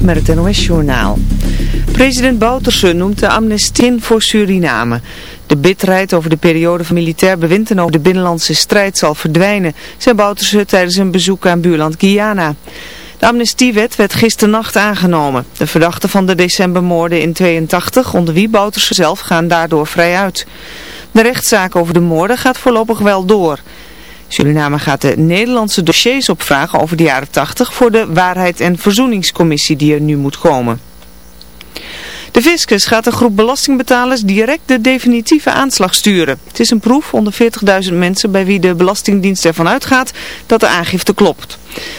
Met het NOS Journaal. President Bouterse noemt de amnestie voor Suriname. De bitterheid over de periode van militair bewind en over de binnenlandse strijd zal verdwijnen, zei Bouterse tijdens een bezoek aan buurland Guyana. De amnestiewet werd gisternacht aangenomen. De verdachten van de decembermoorden in 82, onder wie Bouterse zelf, gaan daardoor vrij uit. De rechtszaak over de moorden gaat voorlopig wel door. Suriname gaat de Nederlandse dossiers opvragen over de jaren 80 voor de Waarheid- en Verzoeningscommissie die er nu moet komen. De Fiscus gaat een groep belastingbetalers direct de definitieve aanslag sturen. Het is een proef onder 40.000 mensen bij wie de Belastingdienst ervan uitgaat dat de aangifte klopt.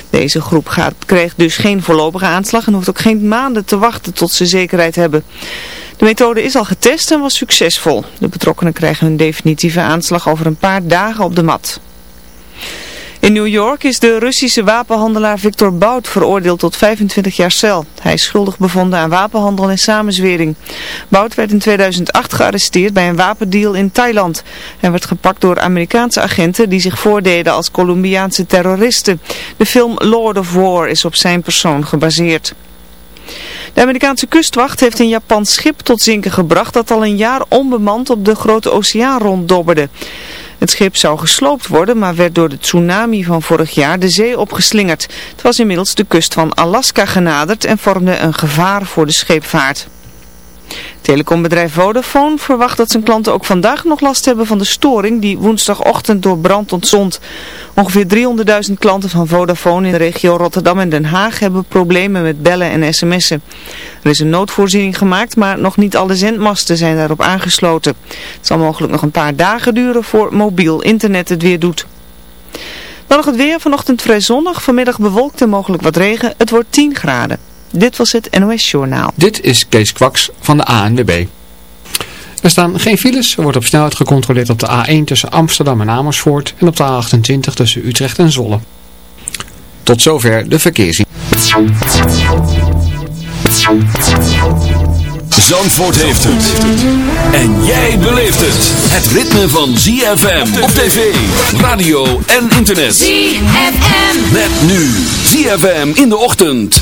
Deze groep gaat, krijgt dus geen voorlopige aanslag en hoeft ook geen maanden te wachten tot ze zekerheid hebben. De methode is al getest en was succesvol. De betrokkenen krijgen hun definitieve aanslag over een paar dagen op de mat. In New York is de Russische wapenhandelaar Victor Bout veroordeeld tot 25 jaar cel. Hij is schuldig bevonden aan wapenhandel en samenzwering. Bout werd in 2008 gearresteerd bij een wapendeal in Thailand. Hij werd gepakt door Amerikaanse agenten die zich voordeden als Colombiaanse terroristen. De film Lord of War is op zijn persoon gebaseerd. De Amerikaanse kustwacht heeft een Japans schip tot zinken gebracht dat al een jaar onbemand op de grote oceaan ronddobberde. Het schip zou gesloopt worden, maar werd door de tsunami van vorig jaar de zee opgeslingerd. Het was inmiddels de kust van Alaska genaderd en vormde een gevaar voor de scheepvaart. Telecombedrijf Vodafone verwacht dat zijn klanten ook vandaag nog last hebben van de storing die woensdagochtend door brand ontzond. Ongeveer 300.000 klanten van Vodafone in de regio Rotterdam en Den Haag hebben problemen met bellen en sms'en. Er is een noodvoorziening gemaakt, maar nog niet alle zendmasten zijn daarop aangesloten. Het zal mogelijk nog een paar dagen duren voor mobiel internet het weer doet. Dan nog het weer, vanochtend vrij zonnig, vanmiddag bewolkt en mogelijk wat regen. Het wordt 10 graden. Dit was het NOS Journaal. Dit is Kees Kwaks van de ANWB. Er staan geen files. Er wordt op snelheid gecontroleerd op de A1 tussen Amsterdam en Amersfoort en op de A28 tussen Utrecht en Zwolle. Tot zover de verkeersin. Zandvoort heeft het. En jij beleeft het. Het ritme van ZFM op tv, radio en internet. ZFM. Met nu ZFM in de ochtend.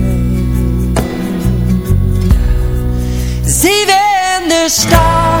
the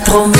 promis.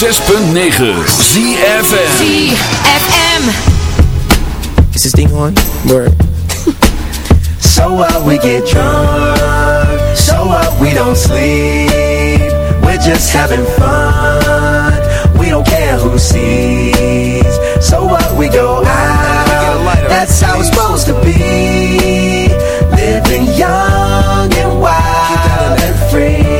106.9 ZFM ZFM Is this thing on? Word So what we get drunk. So what we don't sleep. We're just having fun. We don't care who sees. So what we go out. That's how it's supposed to be. Living young and wild and free.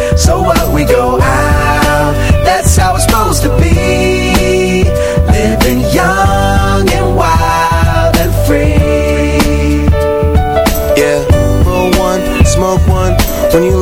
So what we go out, that's how it's supposed to be. Living young and wild and free. Yeah, roll one, smoke one. When you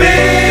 be.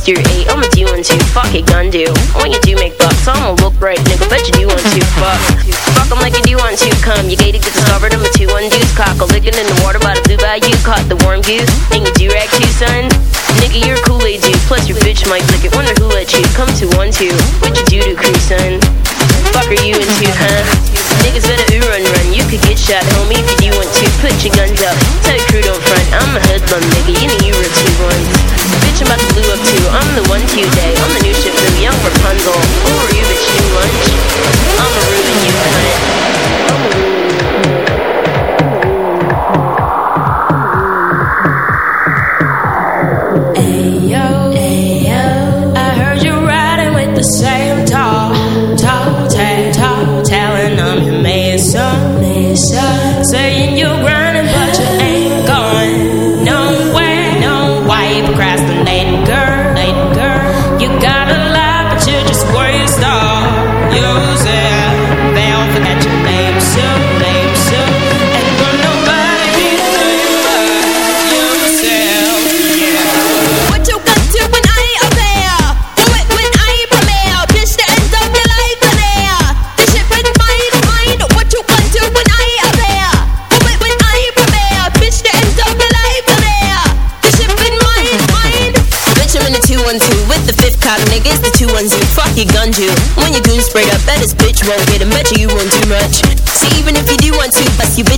Bust your eight. I'ma do one two. Fuck it, gun do. When you do make bucks, I'ma look right, nigga. Bet you do one to. Fuck. Fuck 'em like you do one to. Come, you gated, get discovered. I'm a two one deuce. Cock a licking in the water by the blue bayou. Caught the warm goose. And you do rag too, son. Nigga, you're a Kool-Aid dude. Plus your bitch might lick it. Wonder who let you come to one two. What you do to crew, son? Fuck are you into, huh? Niggas better ooh run run. You could get shot, homie, if you do want to. Put your guns up. Tell your crew don't front. I'm a hoodlum, nigga. You know you were two ones. I'm about to blue up too. I'm the one two day. I'm the new new young Rapunzel. Who are you, bitch? New lunch? I'ma ruin you, cunt. Ayo,